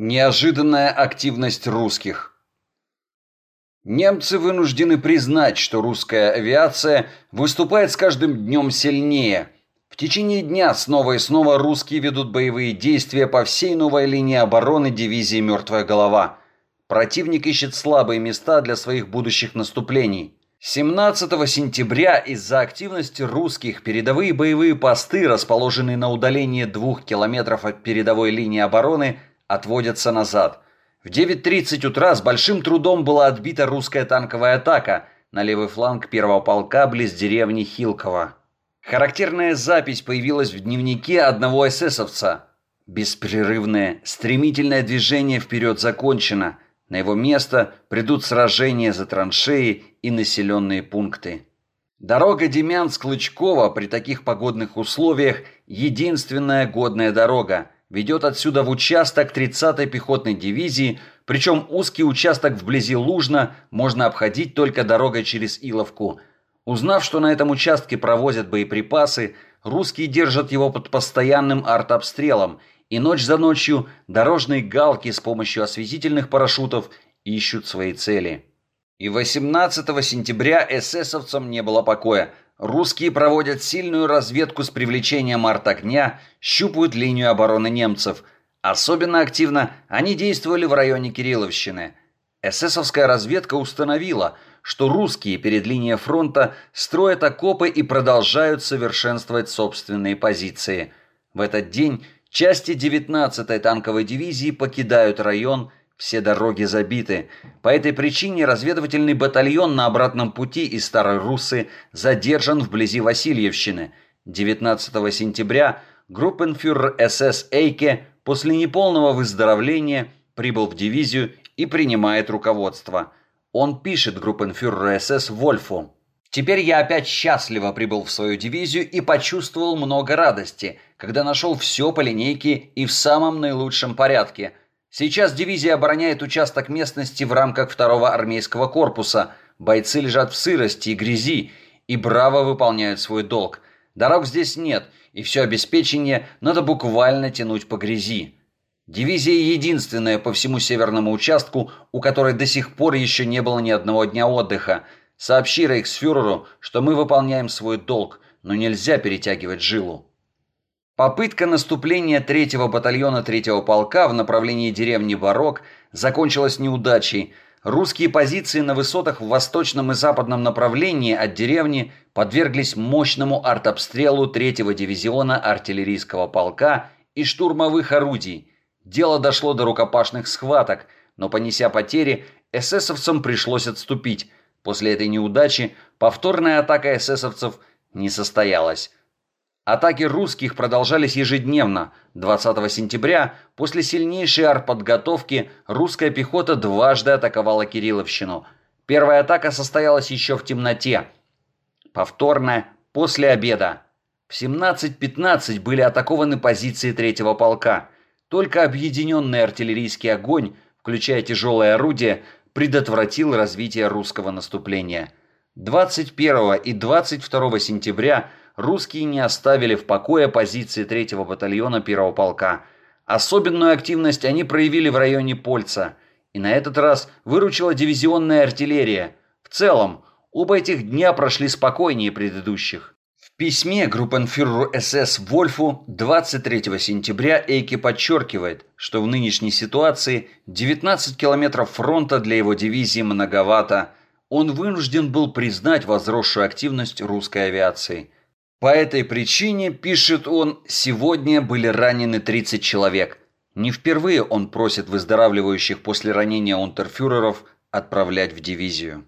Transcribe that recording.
Неожиданная активность русских. Немцы вынуждены признать, что русская авиация выступает с каждым днем сильнее. В течение дня снова и снова русские ведут боевые действия по всей новой линии обороны дивизии «Мертвая голова». Противник ищет слабые места для своих будущих наступлений. 17 сентября из-за активности русских передовые боевые посты, расположенные на удалении двух километров от передовой линии обороны, отводятся назад. В 9.30 утра с большим трудом была отбита русская танковая атака на левый фланг первого полка близ деревни Хилково. Характерная запись появилась в дневнике одного эсэсовца. Беспрерывное, стремительное движение вперед закончено. На его место придут сражения за траншеи и населенные пункты. Дорога Демянск-Клычкова при таких погодных условиях – единственная годная дорога – ведет отсюда в участок 30-й пехотной дивизии, причем узкий участок вблизи Лужна можно обходить только дорогой через Иловку. Узнав, что на этом участке провозят боеприпасы, русские держат его под постоянным артобстрелом, и ночь за ночью дорожные галки с помощью осветительных парашютов ищут свои цели. И 18 сентября эсэсовцам не было покоя – Русские проводят сильную разведку с привлечением арт-огня, щупают линию обороны немцев. Особенно активно они действовали в районе Кирилловщины. Эсэсовская разведка установила, что русские перед линией фронта строят окопы и продолжают совершенствовать собственные позиции. В этот день части 19-й танковой дивизии покидают район все дороги забиты. По этой причине разведывательный батальон на обратном пути из Старой Руссы задержан вблизи Васильевщины. 19 сентября группенфюрер СС Эйке после неполного выздоровления прибыл в дивизию и принимает руководство. Он пишет группенфюреру СС Вольфу. «Теперь я опять счастливо прибыл в свою дивизию и почувствовал много радости, когда нашел все по линейке и в самом наилучшем порядке – Сейчас дивизия обороняет участок местности в рамках второго армейского корпуса. Бойцы лежат в сырости и грязи и браво выполняют свой долг. Дорог здесь нет, и все обеспечение надо буквально тянуть по грязи. Дивизия единственная по всему северному участку, у которой до сих пор еще не было ни одного дня отдыха. Сообщи рейхсфюреру, что мы выполняем свой долг, но нельзя перетягивать жилу. Попытка наступления третьего батальона третьего полка в направлении деревни Барок закончилась неудачей. Русские позиции на высотах в восточном и западном направлении от деревни подверглись мощному артобстрелу третьего дивизиона артиллерийского полка и штурмовых орудий. Дело дошло до рукопашных схваток, но понеся потери, эсэсовцам пришлось отступить. После этой неудачи повторная атака эсэсовцев не состоялась. Атаки русских продолжались ежедневно. 20 сентября, после сильнейшей артподготовки, русская пехота дважды атаковала Кирилловщину. Первая атака состоялась еще в темноте. Повторная – после обеда. В 17.15 были атакованы позиции третьего полка. Только объединенный артиллерийский огонь, включая тяжелое орудие, предотвратил развитие русского наступления. 21 и 22 сентября – русские не оставили в покое позиции третьего батальона 1-го полка. Особенную активность они проявили в районе Польца. И на этот раз выручила дивизионная артиллерия. В целом, оба этих дня прошли спокойнее предыдущих. В письме группенфюреру СС Вольфу 23 сентября Эйки подчеркивает, что в нынешней ситуации 19 километров фронта для его дивизии многовато. Он вынужден был признать возросшую активность русской авиации – по этой причине, пишет он, сегодня были ранены 30 человек. Не впервые он просит выздоравливающих после ранения унтерфюреров отправлять в дивизию.